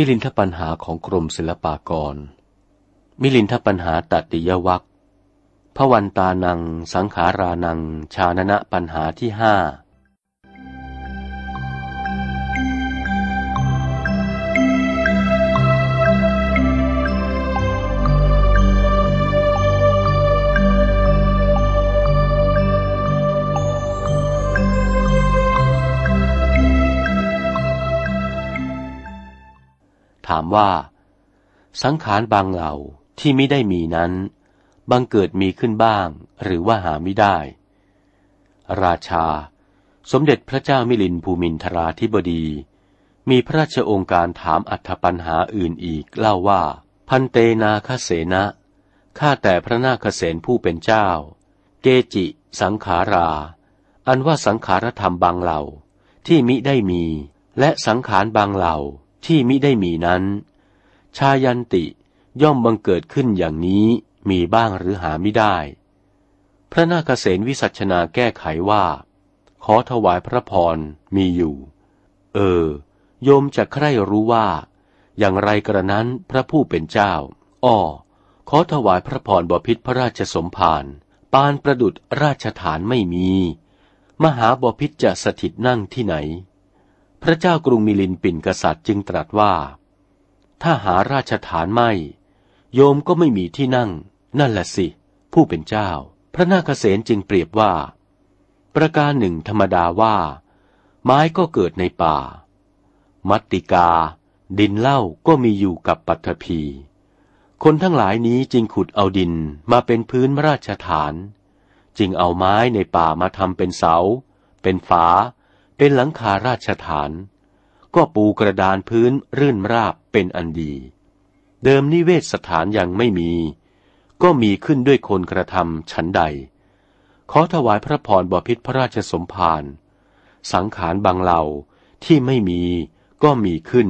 มิลินทปัญหาของกรมศิลปากร มิลินทปัญหาตัติยวัคพระวันตานัง สังขารานัง ชาณนะปัญหาที่ห้า ถามว่า สังขารบางเหล่าที่ไม่ได้มีนั้น บังเกิดมีขึ้นบ้าง หรือว่าหาไม่ได้ ราชา สมเด็จพระเจ้ามิลินภูมินทราธิบดี มีพระราชองค์การถามอัธปัญหาอื่นอีกเล่าว่า พันเตนาคเสนะข้าแต่พระนาคเสนผู้เป็นเจ้า เกจิ สังขารา อันว่าสังขารธรรมบางเหล่าที่มิได้มี และสังขารบางเหล่า ที่มิได้มีนั้น ชายันติย่อมบังเกิดขึ้นอย่างนี้มีบ้างหรือหาไม่ได้ พระนาคเษนวิสัชนาแก้ไขว่า ขอถวายพระพรมีอยู่ เออ โยมจะใคร่รู้ว่า อย่างไรกระนั้นพระผู้เป็นเจ้า อ้อ ขอถวายพระพรบพิษพระราชสมภารปานประดุดราชฐานไม่มี มหาบพิษจะสถิตนั่งที่ไหน พระเจ้ากรุงมิลินปินกษัตริย์จึงตรัสว่า ถ้าหาราชฐานไม่ โยมก็ไม่มีที่นั่ง นั่นแหละสิ ผู้เป็นเจ้า พระนาคเษนจึงเปรียบว่า ประการหนึ่งธรรมดาว่า ไม้ก็เกิดในป่า มัตติกา ดินเล่าก็มีอยู่กับปัทภีคนทั้งหลายนี้จึงขุดเอาดินมาเป็นพื้นราชฐาน จึงเอาไม้ในป่ามาทำเป็นเสา เป็นฝา เป็นหลังคาราชฐาน ก็ปูกระดานพื้นรื่นราบเป็นอันดี เดิมนิเวศสถานยังไม่มี ก็มีขึ้นด้วยคนกระทำฉันใด ขอถวายพระพรบพิษพระราชสมภารสังขารบางเหล่าที่ไม่มีก็มีขึ้น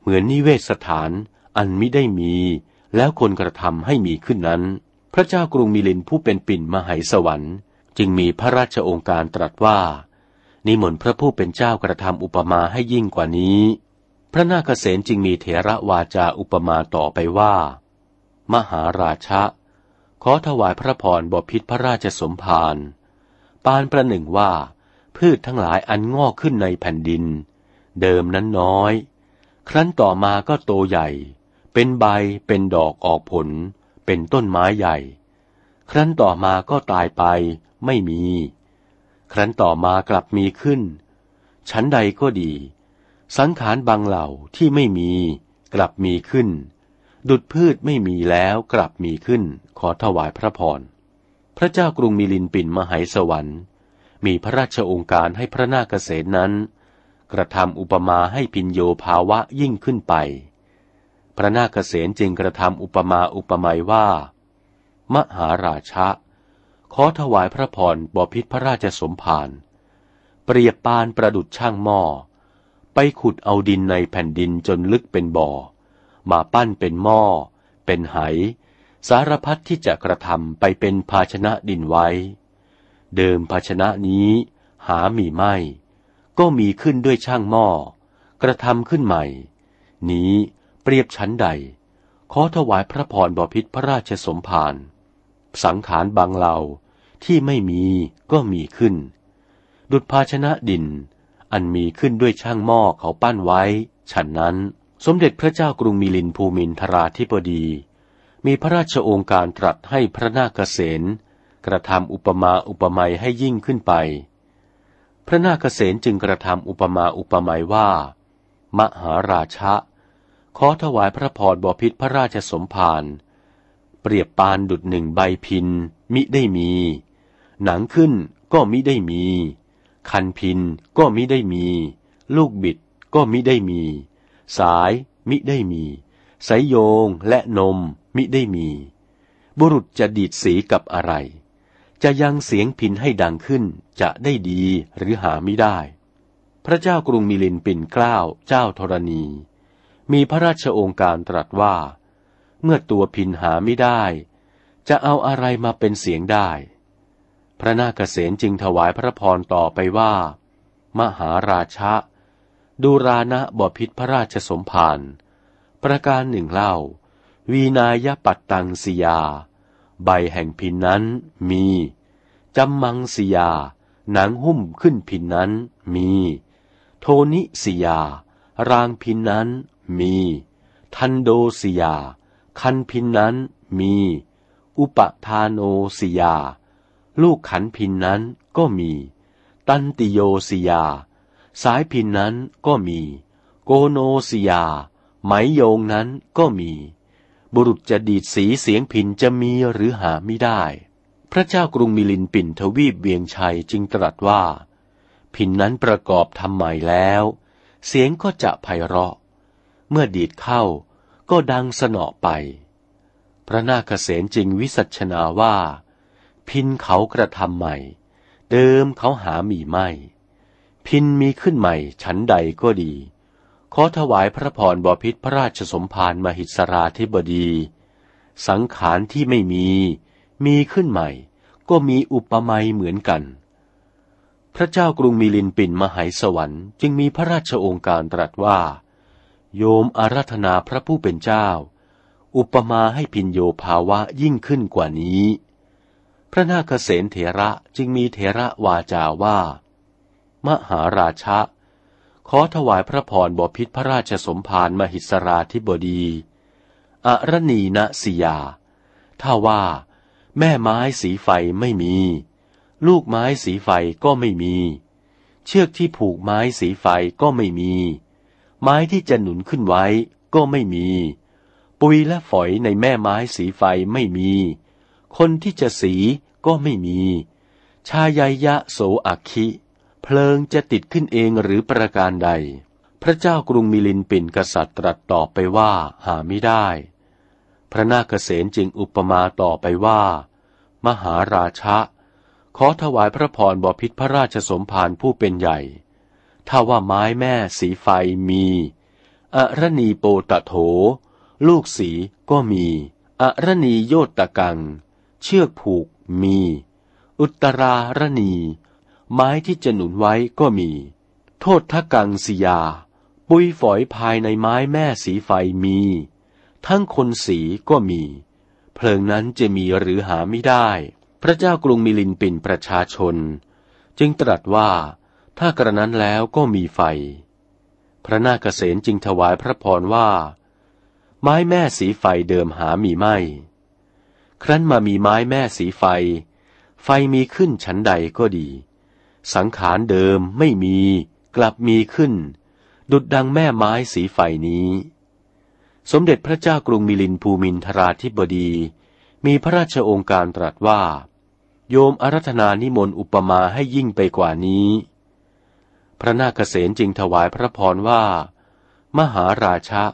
เหมือนนิเวศสถานอันมิได้มี แล้วคนกระทำให้มีขึ้นนั้น พระเจ้ากรุงมิลินผู้เป็นปิ่นมหายสวรรค์ จึงมีพระราชองค์การตรัสว่า นิมนต์พระผู้เป็นเจ้ากระทำอุปมาให้ยิ่งกว่านี้ พระนาคเษนจึงมีเถระวาจาอุปมาต่อไปว่า มหาราชะ ขอถวายพระพรบพิษพระราชสมภารปานประหนึ่งว่า พืชทั้งหลายอันงอกขึ้นในแผ่นดิน เดิมนั้นน้อย ครั้นต่อมาก็โตใหญ่ เป็นใบเป็นดอกออกผล เป็นต้นไม้ใหญ่ ครั้นต่อมาก็ตายไปไม่มี ครั้นต่อมากลับมีขึ้น ชั้นใดก็ดี สังขารบางเหล่าที่ไม่มี กลับมีขึ้น ดุดพืชไม่มีแล้วกลับมีขึ้น ขอถวายพระพร พระเจ้ากรุงมิลินปินมหายสวรรค์ มีพระราชองค์การให้พระนาคเษนนั้น กระทำอุปมาให้พินโยภาวะยิ่งขึ้นไป พระนาคเษนจึงกระทำอุปมาอุปไมยว่า มหาราชะ ขอถวายพระพรบพิษพระราชสมภาร เปรียบปานประดุดช่างหม้อ ไปขุดเอาดินในแผ่นดินจนลึกเป็นบ่อ มาปั้นเป็นหม้อ เป็นไห สารพัดที่จะกระทำไปเป็นภาชนะดินไว้ เดิมภาชนะนี้หามีไม่ ก็มีขึ้นด้วยช่างหม้อ กระทำขึ้นใหม่ นี้เปรียบชั้นใด ขอถวายพระพรบพิษพระราชสมภารสังขารบางเหล่า ที่ไม่มีก็มีขึ้น ดุจภาชนะดิน อันมีขึ้นด้วยช่างหม้อเขาปั้นไว้ ฉันนั้นสมเด็จพระเจ้ากรุงมิลินภูมินทราธิบดี มีพระราชโองการตรัสให้พระนาคเษนกระทำอุปมาอุปไมยให้ยิ่งขึ้นไป พระนาคเษนจึงกระทำอุปมาอุปไมยว่า มหาราชะ ขอถวายพระพรบพิษพระราชสมภารเปรียบปานดุดหนึ่งใบพินมิได้มี หนังขึ้นก็มิได้มี คันพินก็มิได้มี ลูกบิดก็มิได้มี สายมิได้มีสายโยงและนมมิได้มี บุรุษจะดีดสีกับอะไร จะยังเสียงพินให้ดังขึ้นจะได้ดีหรือหาไม่ได้ พระเจ้ากรุงมิลินปินเกล้าเจ้าธรณี มีพระราชโองการตรัสว่า เมื่อตัวพินหาไม่ได้ จะเอาอะไรมาเป็นเสียงได้ พระนาคเษนจึงถวายพระพรต่อไปว่า มหาราชะ ดูรานะบพิษพระราชสมภารประการหนึ่งเล่า วีนายปัตตังสยา ใบแห่งพินนั้นมีจำมังสยา หนังหุ้มขึ้นพินนั้นมี โทนิสยา รางพินนั้นมี ทันโดสยา คันพินนั้นมี อุปทานโนสยา ลูกขันพินนั้นก็มี ตันติโยสยา สายพินนั้นก็มี โกโนสยา ไหมโยงนั้นก็มี บุรุษจะดีดสีเสียงพินจะมีหรือหาไม่ได้ พระเจ้ากรุงมิลินปินทวีปเวียงชัยจึงตรัสว่า พินนั้นประกอบทำใหม่แล้ว เสียงก็จะไพเราะ เมื่อดีดเข้าก็ดังสนอไป พระนาคเษนจึงวิสัชนาว่า พินเขากระทำใหม่ เดิมเขาหามีไม่ พินมีขึ้นใหม่ ฉันใดก็ดี ขอถวายพระพรบพิษพระราชสมภารมหิสราธิบดี สังขารที่ไม่มี มีขึ้นใหม่ ก็มีอุปมาเหมือนกัน พระเจ้ากรุงมิลินปินมหายสวรรค์จึงมีพระราชองค์การตรัสว่า โยมอารัธนาพระผู้เป็นเจ้า อุปมาให้พินโยภาวะยิ่งขึ้นกว่านี้ พระนาคเษนเถระจึงมีเถระวาจาว่า มหาราชะ ขอถวายพระพรบพิษพระราชสมภารมหิสราธิบดี อรณีนสิยา ถ้าว่า แม่ไม้สีไฟไม่มี ลูกไม้สีไฟก็ไม่มี เชือกที่ผูกไม้สีไฟก็ไม่มี ไม้ที่จะหนุนขึ้นไว้ก็ไม่มี ปุยและฝอยในแม่ไม้สีไฟไม่มี คนที่จะสีก็ไม่มี ชายายะโสอักคิ เพลิงจะติดขึ้นเองหรือประการใด พระเจ้ากรุงมิลินปินกษัตริย์ตรัสตอบไปว่าหาไม่ได้ พระนาคเษนจึงอุปมาต่อไปว่า มหาราชะ ขอถวายพระพรบพิษพระราชสมภารผู้เป็นใหญ่ ถ้าว่าไม้แม่สีไฟมีอรณีโปตะโถ ลูกสีก็มีอรณีโยตตะกัง เชือกผูกมี อุตรารณี ไม้ที่จะหนุนไว้ก็มี โทษทกังสยา ปุยฝอยภายในไม้แม่สีไฟมี ทั้งคนสีก็มี เพลิงนั้นจะมีหรือหาไม่ได้ พระเจ้ากรุงมิลินปินประชาชน จึงตรัสว่าถ้ากระนั้นแล้วก็มีไฟ พระนาคเษนจึงถวายพระพรว่า ไม้แม่สีไฟเดิมหามีไม่ ครั้นมามีไม้แม่สีไฟ ไฟมีขึ้นชั้นใดก็ดี สังขารเดิมไม่มีกลับมีขึ้น ดุดดังแม่ไม้สีไฟนี้ สมเด็จพระเจ้ากรุงมิลินภูมินทราธิบดี มีพระราชองค์การตรัสว่า โยมอารัธนานิมนต์อุปมาให้ยิ่งไปกว่านี้ พระนาคเษนจึงถวายพระพรว่า มหาราชะ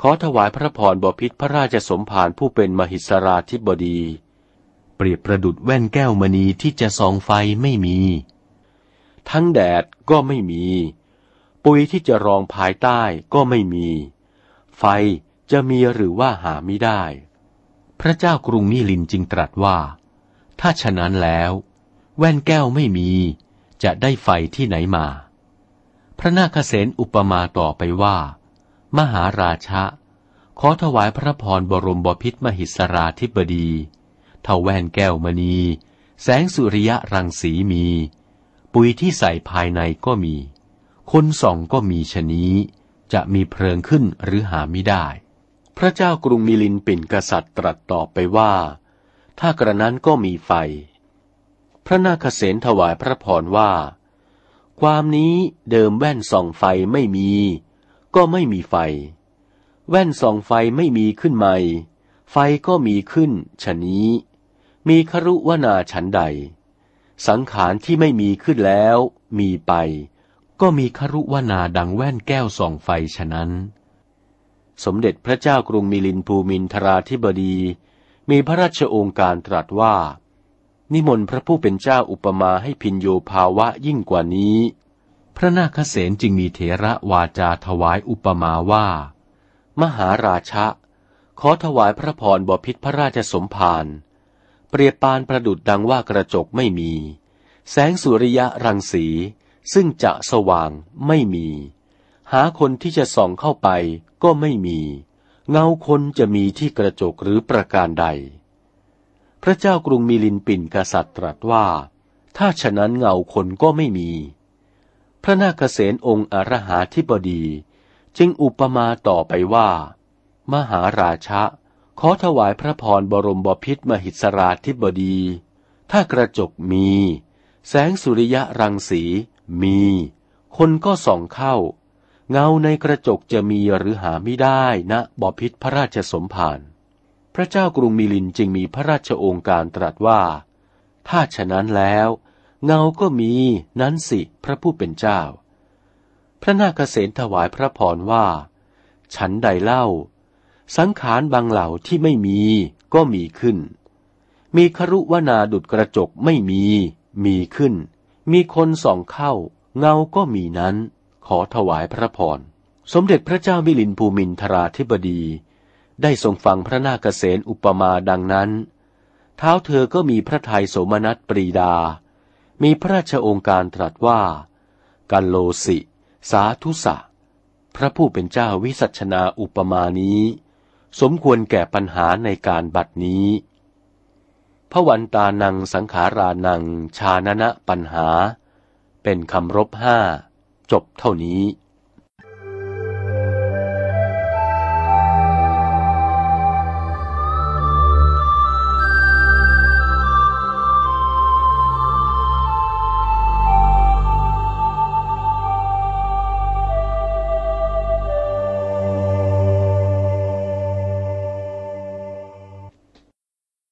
ขอถวายพระพรบพิษพระราชสมภารผู้เป็นมหิสราธิบดี เปรียบประดุดแว่นแก้วมณีที่จะส่องไฟไม่มี ทั้งแดดก็ไม่มี ปุยที่จะรองภายใต้ก็ไม่มี ไฟจะมีหรือว่าหาไม่ได้ พระเจ้ากรุงมิลินจึงตรัสว่า ถ้าฉะนั้นแล้ว แว่นแก้วไม่มี จะได้ไฟที่ไหนมา พระนาคเษนอุปมาต่อไปว่า มหาราชะ ขอถวายพระพรบรมบพิษมหิสราธิบดีถ้าแว่นแก้วมณี แสงสุริยะรังสีมี ปุ๋ยที่ใส่ภายในก็มี คนส่องก็มีชนี้ จะมีเพลิงขึ้นหรือหาไม่ได้ พระเจ้ากรุงมิลินปินกษัตริย์ตรัสตอบไปว่า ถ้ากระนั้นก็มีไฟ พระนาคเษนถวายพระพรว่า ความนี้เดิมแว่นส่องไฟไม่มี ก็ไม่มีไฟ แว่นส่องไฟไม่มีขึ้นใหม่ ไฟก็มีขึ้นชะนี้ มีครุวนาฉันใด สังขารที่ไม่มีขึ้นแล้ว มีไป ก็มีครุวนาดังแว่นแก้วส่องไฟฉะนั้น สมเด็จพระเจ้ากรุงมิลินภูมินทราธิบดี มีพระราชโองการตรัสว่า นิมนต์พระผู้เป็นเจ้าอุปมาให้พินโยภาวะยิ่งกว่านี้ พระนาคเษนจึงมีเถระวาจาถวายอุปมาว่า มหาราชะ ขอถวายพระพรบพิษพระราชสมภารเปรียบปานประดุดดังว่ากระจกไม่มี แสงสุริยะรังสี ซึ่งจะสว่างไม่มี หาคนที่จะส่องเข้าไปก็ไม่มี เงาคนจะมีที่กระจกหรือประการใด พระเจ้ากรุงมิลินปินกษัตริย์ตรัสว่า ถ้าฉะนั้นเงาคนก็ไม่มี ระนาคเษนองค์อรหาธิบดี จึงอุปมาต่อไปว่า มหาราชะ ขอถวายพระพรบรมบพิษมหิสราธิบดี ถ้ากระจกมี แสงสุริยะรังสีมี คนก็ส่องเข้า เงาในกระจกจะมีหรือหาไม่ได้นะบพิษพระราชสมภารพระเจ้ากรุงมิลินจึงมีพระราชโองการตรัสว่า ถ้าฉะนั้นแล้ว เงาก็มีนั้นสิพระผู้เป็นเจ้า พระนาคเษนถวายพระพรว่า ฉันใดเล่า สังขารบางเหล่าที่ไม่มีก็มีขึ้น มีครุวนาดุดกระจกไม่มี มีขึ้น มีคนส่องเข้า เงาก็มีนั้น ขอถวายพระพรสมเด็จพระเจ้ามิลินภูมินทราธิบดี ได้ทรงฟังพระนาคเษนอุปมาดังนั้น เท้าเธอก็มีพระทัยโสมนัสปรีดา มีพระราชองค์การตรัสว่า กันโลสิ สาธุสะ พระผู้เป็นเจ้าวิสัชนาอุปมานี้ สมควรแก่ปัญหาในการบัดนี้พระวันตานังสังขารานังชาณนะปัญหา เป็นคำรบห้า จบเท่านี้